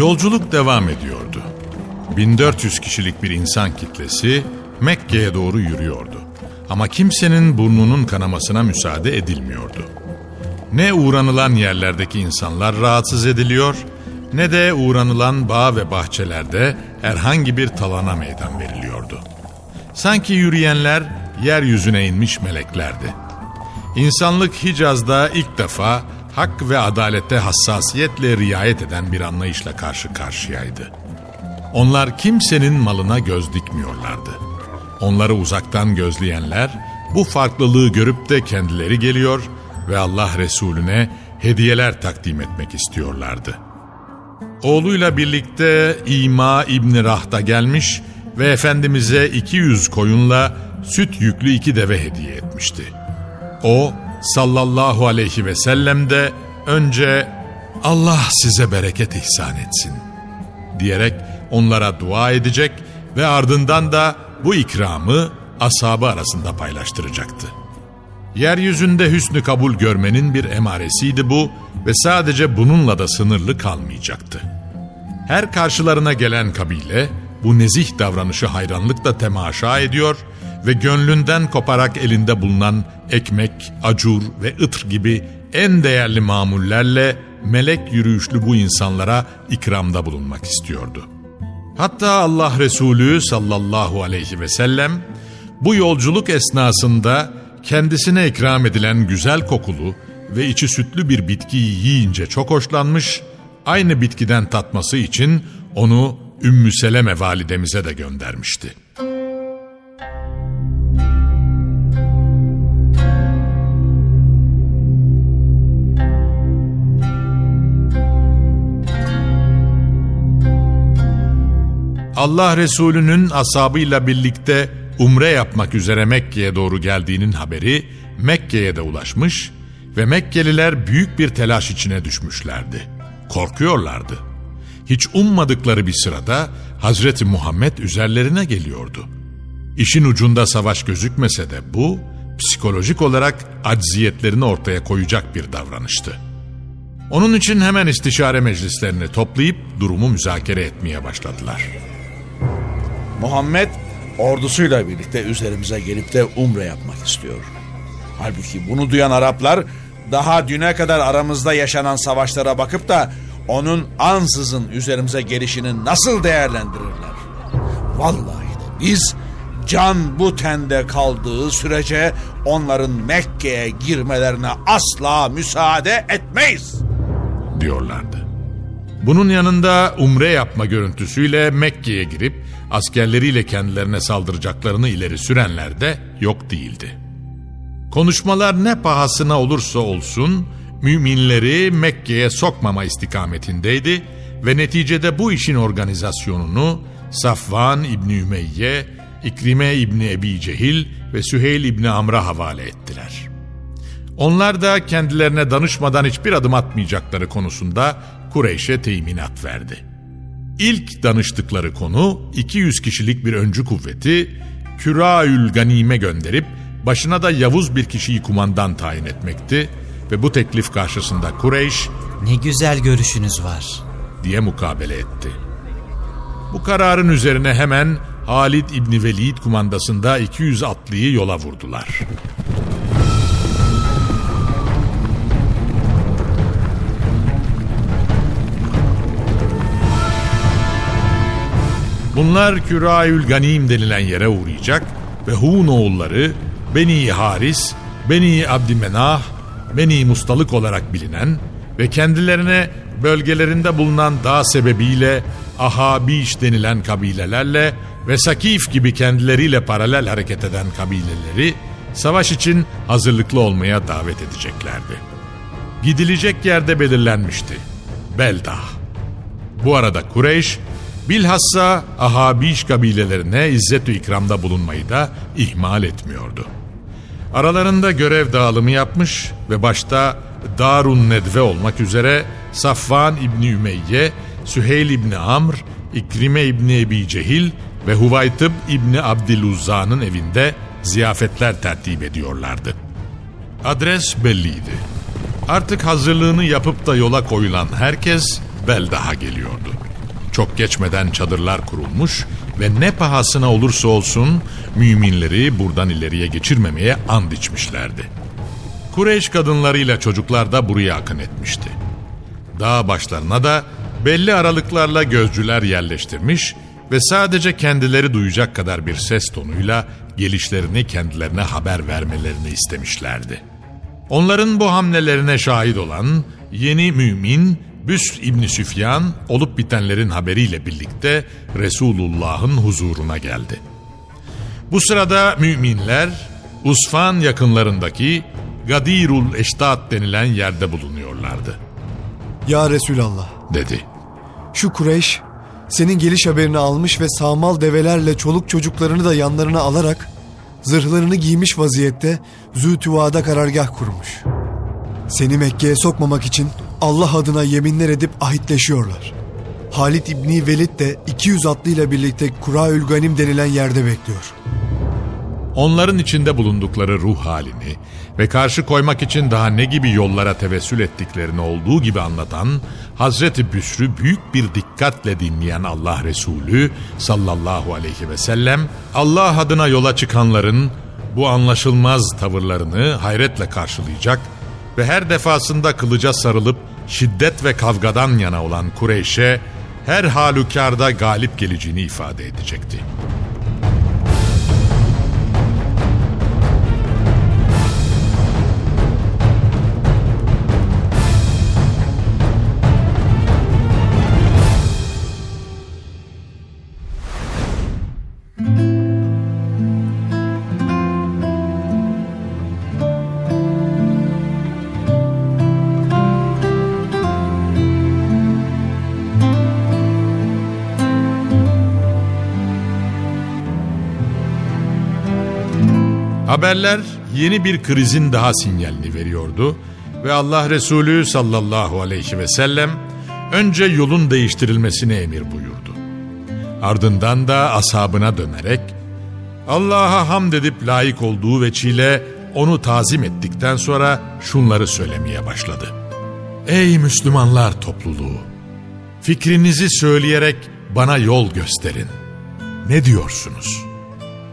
Yolculuk devam ediyordu. 1400 kişilik bir insan kitlesi Mekke'ye doğru yürüyordu. Ama kimsenin burnunun kanamasına müsaade edilmiyordu. Ne uğranılan yerlerdeki insanlar rahatsız ediliyor, ne de uğranılan bağ ve bahçelerde herhangi bir talana meydan veriliyordu. Sanki yürüyenler yeryüzüne inmiş meleklerdi. İnsanlık Hicaz'da ilk defa hak ve adalette hassasiyetle riayet eden bir anlayışla karşı karşıyaydı. Onlar kimsenin malına göz dikmiyorlardı. Onları uzaktan gözleyenler bu farklılığı görüp de kendileri geliyor ve Allah Resulüne hediyeler takdim etmek istiyorlardı. Oğluyla birlikte İma İbni Rah'ta gelmiş ve Efendimiz'e 200 koyunla süt yüklü iki deve hediye etmişti. O sallallahu aleyhi ve sellem de önce Allah size bereket ihsan etsin diyerek onlara dua edecek ve ardından da bu ikramı ashabı arasında paylaştıracaktı. Yeryüzünde hüsnü kabul görmenin bir emaresiydi bu ve sadece bununla da sınırlı kalmayacaktı. Her karşılarına gelen kabile bu nezih davranışı hayranlıkla temaşa ediyor ve gönlünden koparak elinde bulunan ekmek, acur ve ıtr gibi en değerli mamullerle melek yürüyüşlü bu insanlara ikramda bulunmak istiyordu. Hatta Allah Resulü sallallahu aleyhi ve sellem bu yolculuk esnasında kendisine ikram edilen güzel kokulu ve içi sütlü bir bitkiyi yiyince çok hoşlanmış, aynı bitkiden tatması için onu Ümmü Seleme validemize de göndermişti. Allah Resulü'nün asabıyla birlikte umre yapmak üzere Mekke'ye doğru geldiğinin haberi Mekke'ye de ulaşmış ve Mekkeliler büyük bir telaş içine düşmüşlerdi. Korkuyorlardı. Hiç ummadıkları bir sırada Hazreti Muhammed üzerlerine geliyordu. İşin ucunda savaş gözükmese de bu psikolojik olarak acziyetlerini ortaya koyacak bir davranıştı. Onun için hemen istişare meclislerini toplayıp durumu müzakere etmeye başladılar. Muhammed ordusuyla birlikte üzerimize gelip de umre yapmak istiyor. Halbuki bunu duyan Araplar daha düne kadar aramızda yaşanan savaşlara bakıp da onun ansızın üzerimize gelişini nasıl değerlendirirler? Vallahi de biz can bu tende kaldığı sürece onların Mekke'ye girmelerine asla müsaade etmeyiz. Diyorlardı. Bunun yanında umre yapma görüntüsüyle Mekke'ye girip askerleriyle kendilerine saldıracaklarını ileri sürenler de yok değildi. Konuşmalar ne pahasına olursa olsun müminleri Mekke'ye sokmama istikametindeydi ve neticede bu işin organizasyonunu Safvan İbni Ümeyye, İkrime İbni Ebi Cehil ve Süheyl İbni Amr'a havale ettiler. Onlar da kendilerine danışmadan hiçbir adım atmayacakları konusunda Kureyş'e teminat verdi. İlk danıştıkları konu 200 kişilik bir öncü kuvveti Küraül Ganim'e gönderip başına da Yavuz bir kişiyi kumandan tayin etmekti ve bu teklif karşısında Kureyş Ne güzel görüşünüz var. diye mukabele etti. Bu kararın üzerine hemen Halid İbni Velid kumandasında 200 atlıyı yola vurdular. Bunlar Küraül Ganim denilen yere uğrayacak ve Hun oğulları Beni Haris, Beni Abdümenah, Beni Mustalık olarak bilinen ve kendilerine bölgelerinde bulunan dağ sebebiyle Ahabiş denilen kabilelerle ve Sakif gibi kendileriyle paralel hareket eden kabileleri savaş için hazırlıklı olmaya davet edeceklerdi. Gidilecek yerde belirlenmişti. Beldah. Bu arada Kureyş bilhassa Ahabiş kabilelerine izzet-ü ikramda bulunmayı da ihmal etmiyordu. Aralarında görev dağılımı yapmış ve başta Darun Nedve olmak üzere Safvan İbni Ümeyye, Süheyl İbni Amr, İkrime İbni Ebi Cehil ve Huvaytıb İbni Abdiluzza'nın evinde ziyafetler tertip ediyorlardı. Adres belliydi. Artık hazırlığını yapıp da yola koyulan herkes Beldah'a geliyordu. Çok geçmeden çadırlar kurulmuş ve ne pahasına olursa olsun müminleri buradan ileriye geçirmemeye and içmişlerdi. Kureyş kadınlarıyla çocuklar da buraya akın etmişti. Dağ başlarına da belli aralıklarla gözcüler yerleştirmiş ve sadece kendileri duyacak kadar bir ses tonuyla gelişlerini kendilerine haber vermelerini istemişlerdi. Onların bu hamlelerine şahit olan yeni mümin Büs İbni Süfyan olup bitenlerin haberiyle birlikte Resulullah'ın huzuruna geldi. Bu sırada müminler Usfan yakınlarındaki Gadirul Eştat denilen yerde bulunuyorlardı, Ya Resulallah, dedi. şu Kureyş senin geliş haberini almış ve sağmal develerle çoluk çocuklarını da yanlarına alarak zırhlarını giymiş vaziyette Zütüva'da karargah kurmuş. Seni Mekke'ye sokmamak için Allah adına yeminler edip ahitleşiyorlar. Halid İbni Velid de 200 atlıyla birlikte Kuraül Ganim denilen yerde bekliyor. Onların içinde bulundukları ruh halini ve karşı koymak için daha ne gibi yollara tevessül ettiklerini olduğu gibi anlatan Hazreti Büsrü büyük bir dikkatle dinleyen Allah Resulü sallallahu aleyhi ve sellem Allah adına yola çıkanların bu anlaşılmaz tavırlarını hayretle karşılayacak ve her defasında kılıca sarılıp şiddet ve kavgadan yana olan Kureyş'e her halükarda galip geleceğini ifade edecekti. Haberler yeni bir krizin daha sinyalini veriyordu ve Allah Resulü sallallahu aleyhi ve sellem önce yolun değiştirilmesini emir buyurdu. Ardından da ashabına dönerek Allah'a hamd edip layık olduğu veçile onu tazim ettikten sonra şunları söylemeye başladı. Ey Müslümanlar topluluğu! Fikrinizi söyleyerek bana yol gösterin. Ne diyorsunuz?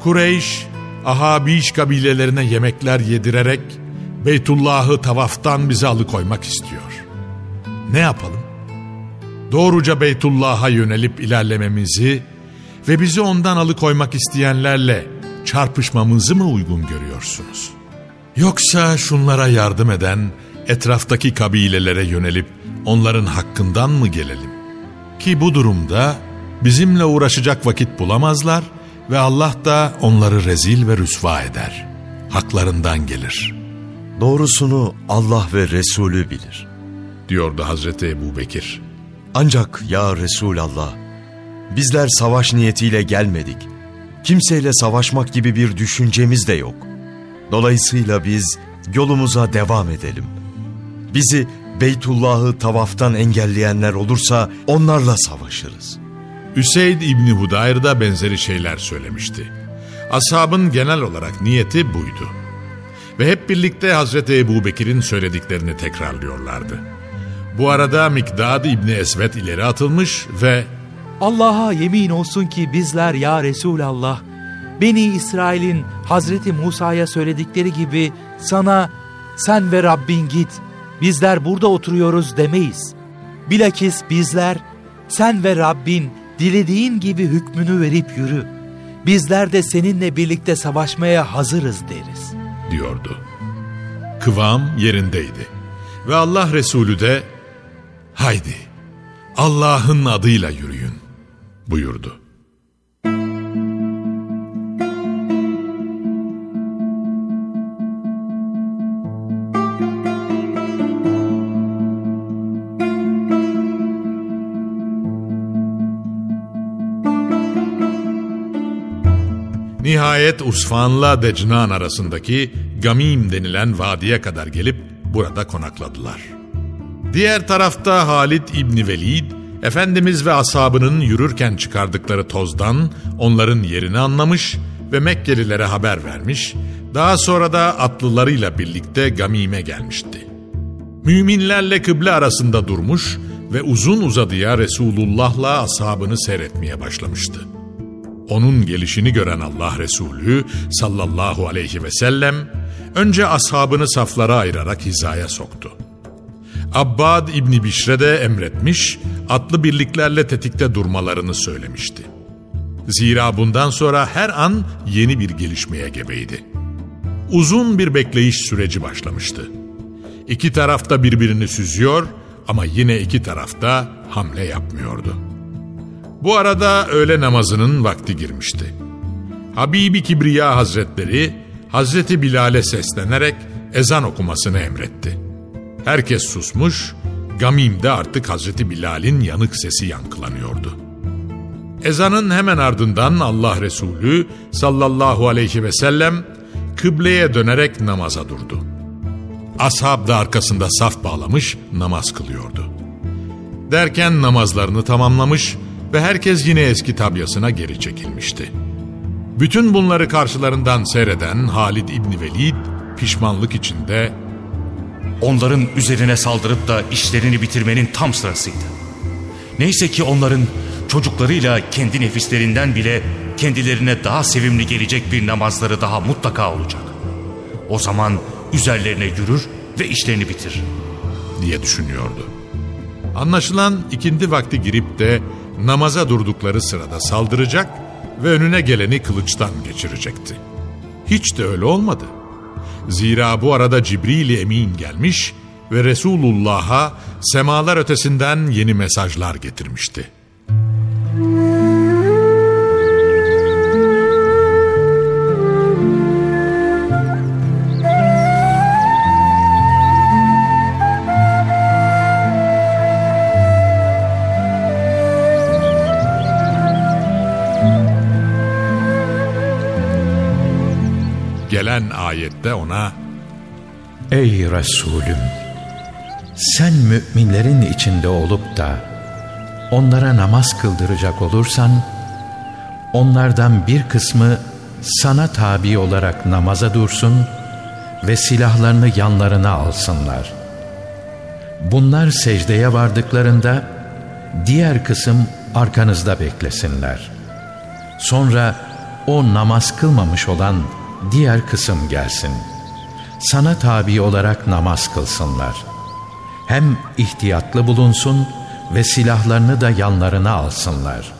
Kureyş, Ahabiş kabilelerine yemekler yedirerek Beytullah'ı tavaftan bizi alıkoymak istiyor. Ne yapalım? Doğruca Beytullah'a yönelip ilerlememizi ve bizi ondan alıkoymak isteyenlerle çarpışmamızı mı uygun görüyorsunuz? Yoksa şunlara yardım eden etraftaki kabilelere yönelip onların hakkından mı gelelim? Ki bu durumda bizimle uğraşacak vakit bulamazlar ve Allah da onları rezil ve rüsva eder. Haklarından gelir, Doğrusunu Allah ve Resulü bilir. diyordu Hazreti Ebu Bekir. Ancak ya Resulallah, bizler savaş niyetiyle gelmedik. Kimseyle savaşmak gibi bir düşüncemiz de yok. Dolayısıyla biz yolumuza devam edelim. Bizi Beytullah'ı tavaftan engelleyenler olursa onlarla savaşırız. Üseyd İbni Hudayr da benzeri şeyler söylemişti. Ashabın genel olarak niyeti buydu. Ve hep birlikte Hazreti Ebu Bekir'in söylediklerini tekrarlıyorlardı. Bu arada Mikdad İbni Esvet ileri atılmış ve Allah'a yemin olsun ki bizler ya Resulallah, Beni İsrail'in Hazreti Musa'ya söyledikleri gibi sana sen ve Rabbin git, bizler burada oturuyoruz demeyiz. Bilakis bizler sen ve Rabbin dilediğin gibi hükmünü verip yürü. Bizler de seninle birlikte savaşmaya hazırız deriz. diyordu. Kıvam yerindeydi. Ve Allah Resulü de haydi Allah'ın adıyla yürüyün buyurdu. Nihayet Usfan'la Decnan arasındaki Gamim denilen vadiye kadar gelip burada konakladılar. Diğer tarafta Halid İbni Velid, Efendimiz ve ashabının yürürken çıkardıkları tozdan onların yerini anlamış ve Mekkelilere haber vermiş, daha sonra da atlılarıyla birlikte Gamim'e gelmişti. Müminlerle kıble arasında durmuş ve uzun uzadıya Resulullah'la ashabını seyretmeye başlamıştı. Onun gelişini gören Allah Resulü sallallahu aleyhi ve sellem önce ashabını saflara ayırarak hizaya soktu. Abbad İbni Bişre de emretmiş, atlı birliklerle tetikte durmalarını söylemişti. Zira bundan sonra her an yeni bir gelişmeye gebeydi. Uzun bir bekleyiş süreci başlamıştı. İki tarafta birbirini süzüyor ama yine iki tarafta hamle yapmıyordu.'' Bu arada öğle namazının vakti girmişti. Habibi Kibriya Hazretleri Hazreti Bilal'e seslenerek ezan okumasını emretti. Herkes susmuş, Gamim'de artık Hazreti Bilal'in yanık sesi yankılanıyordu. Ezanın hemen ardından Allah Resulü sallallahu aleyhi ve sellem kıbleye dönerek namaza durdu. Ashab da arkasında saf bağlamış namaz kılıyordu. Derken namazlarını tamamlamış ve herkes yine eski tabyasına geri çekilmişti. Bütün bunları karşılarından seyreden Halid İbni Velid pişmanlık içinde Onların üzerine saldırıp da işlerini bitirmenin tam sırasıydı. Neyse ki onların çocuklarıyla kendi nefislerinden bile kendilerine daha sevimli gelecek bir namazları daha mutlaka olacak. O zaman üzerlerine yürür ve işlerini bitir. diye düşünüyordu. Anlaşılan ikindi vakti girip de namaza durdukları sırada saldıracak ve önüne geleni kılıçtan geçirecekti. Hiç de öyle olmadı. Zira bu arada Cibril Emin gelmiş ve Resulullah'a semalar ötesinden yeni mesajlar getirmişti. Gelen ayette ona Ey Resulüm! Sen müminlerin içinde olup da onlara namaz kıldıracak olursan, onlardan bir kısmı sana tabi olarak namaza dursun ve silahlarını yanlarına alsınlar. Bunlar secdeye vardıklarında diğer kısım arkanızda beklesinler. Sonra o namaz kılmamış olan diğer kısım gelsin. Sana tabi olarak namaz kılsınlar. Hem ihtiyatlı bulunsun ve silahlarını da yanlarına alsınlar.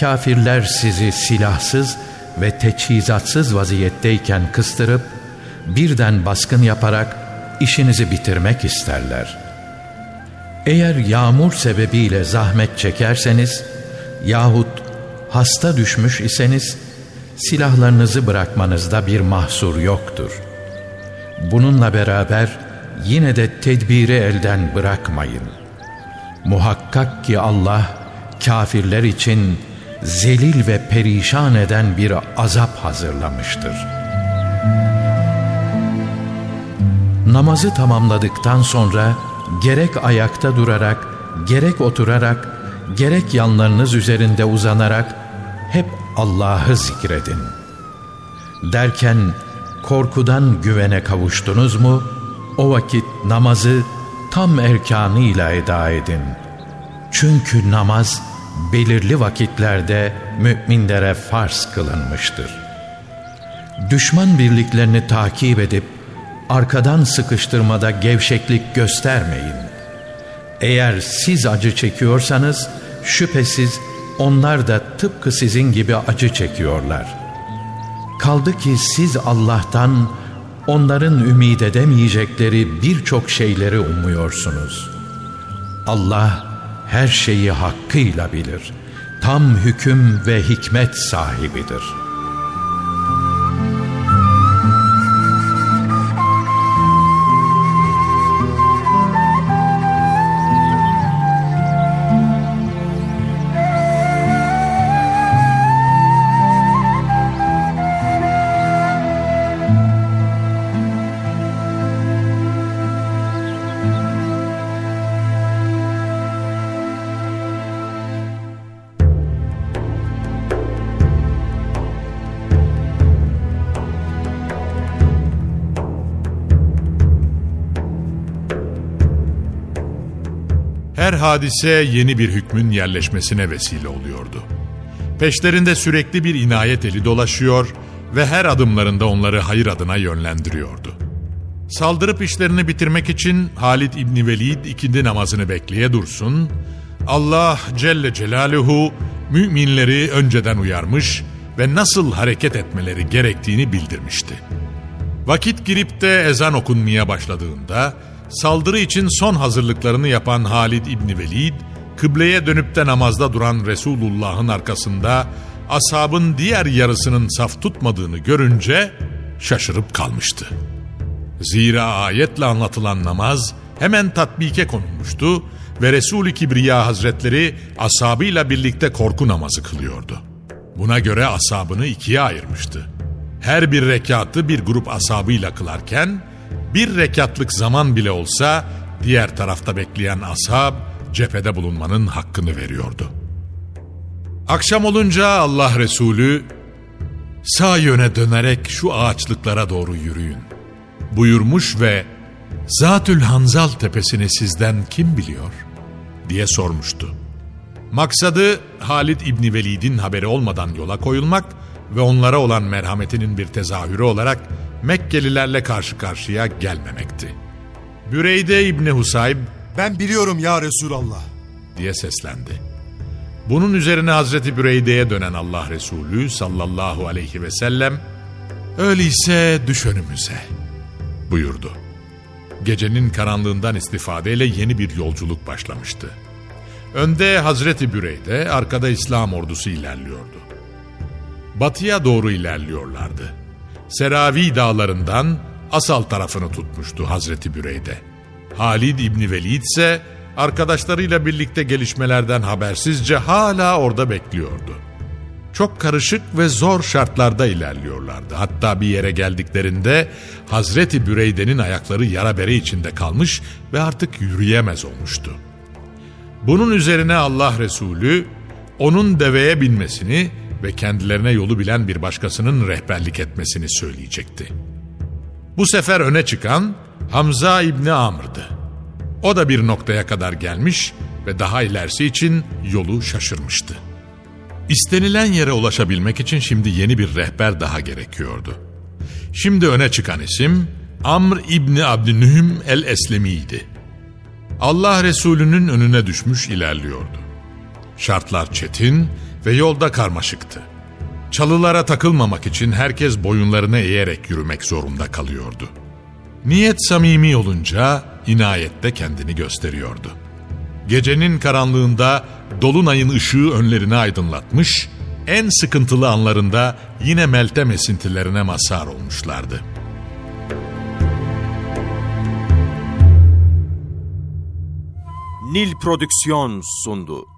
Kafirler sizi silahsız ve teçhizatsız vaziyetteyken kıstırıp, birden baskın yaparak işinizi bitirmek isterler. Eğer yağmur sebebiyle zahmet çekerseniz, yahut hasta düşmüş iseniz, silahlarınızı bırakmanızda bir mahsur yoktur. Bununla beraber yine de tedbiri elden bırakmayın. Muhakkak ki Allah kafirler için zelil ve perişan eden bir azap hazırlamıştır. Namazı tamamladıktan sonra gerek ayakta durarak, gerek oturarak, gerek yanlarınız üzerinde uzanarak hep Allah'ı zikredin. Derken korkudan güvene kavuştunuz mu, o vakit namazı tam erkanıyla eda edin. Çünkü namaz belirli vakitlerde müminlere farz kılınmıştır. Düşman birliklerini takip edip arkadan sıkıştırmada gevşeklik göstermeyin. Eğer siz acı çekiyorsanız şüphesiz onlar da tıpkı sizin gibi acı çekiyorlar. Kaldı ki siz Allah'tan onların ümid edemeyecekleri birçok şeyleri umuyorsunuz. Allah her şeyi hakkıyla bilir. Tam hüküm ve hikmet sahibidir.'' Hadise yeni bir hükmün yerleşmesine vesile oluyordu. Peşlerinde sürekli bir inayet eli dolaşıyor ve her adımlarında onları hayır adına yönlendiriyordu. Saldırıp işlerini bitirmek için Halid İbni Velid ikindi namazını bekleye dursun, Allah Celle Celaluhu müminleri önceden uyarmış ve nasıl hareket etmeleri gerektiğini bildirmişti. Vakit girip de ezan okunmaya başladığında saldırı için son hazırlıklarını yapan Halid İbni Velid, kıbleye dönüp de namazda duran Resulullah'ın arkasında ashabın diğer yarısının saf tutmadığını görünce şaşırıp kalmıştı. Zira ayetle anlatılan namaz hemen tatbike konulmuştu ve Resul-i Kibriya Hazretleri ashabıyla birlikte korku namazı kılıyordu. Buna göre ashabını ikiye ayırmıştı. Her bir rekatı bir grup ashabıyla kılarken bir rekatlık zaman bile olsa diğer tarafta bekleyen ashab cephede bulunmanın hakkını veriyordu. Akşam olunca Allah Resulü sağ yöne dönerek şu ağaçlıklara doğru yürüyün buyurmuş ve Zatül Hanzal tepesini sizden kim biliyor diye sormuştu. Maksadı Halid İbni Velid'in haberi olmadan yola koyulmak ve onlara olan merhametinin bir tezahürü olarak Mekkelilerle karşı karşıya gelmemekti. Büreyde İbni Husayb Ben biliyorum ya Resulallah diye seslendi. Bunun üzerine Hazreti Büreyde'ye dönen Allah Resulü sallallahu aleyhi ve sellem öyleyse düş önümüze buyurdu. Gecenin karanlığından istifadeyle yeni bir yolculuk başlamıştı. Önde Hazreti Büreyde, arkada İslam ordusu ilerliyordu. Batıya doğru ilerliyorlardı. Seravi dağlarından Asal tarafını tutmuştu Hazreti Büreyde. Halid İbni Velid ise arkadaşlarıyla birlikte gelişmelerden habersizce hala orada bekliyordu. Çok karışık ve zor şartlarda ilerliyorlardı. Hatta bir yere geldiklerinde Hazreti Büreyde'nin ayakları yara bere içinde kalmış ve artık yürüyemez olmuştu. Bunun üzerine Allah Resulü onun deveye binmesini ve kendilerine yolu bilen bir başkasının rehberlik etmesini söyleyecekti. Bu sefer öne çıkan Hamza İbni Amr'dı. O da bir noktaya kadar gelmiş ve daha ilerisi için yolu şaşırmıştı. İstenilen yere ulaşabilmek için şimdi yeni bir rehber daha gerekiyordu. Şimdi öne çıkan isim Amr İbni Abdünühüm el-Eslemi'ydi. Allah Resulü'nün önüne düşmüş ilerliyordu. Şartlar çetin ve yolda karmaşıktı. Çalılara takılmamak için herkes boyunlarını eğerek yürümek zorunda kalıyordu. Niyet samimi olunca inayet de kendini gösteriyordu. Gecenin karanlığında dolunayın ışığı önlerini aydınlatmış, en sıkıntılı anlarında yine meltem esintilerine mazhar olmuşlardı. Nil Prodüksiyon sundu.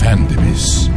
Efendimiz.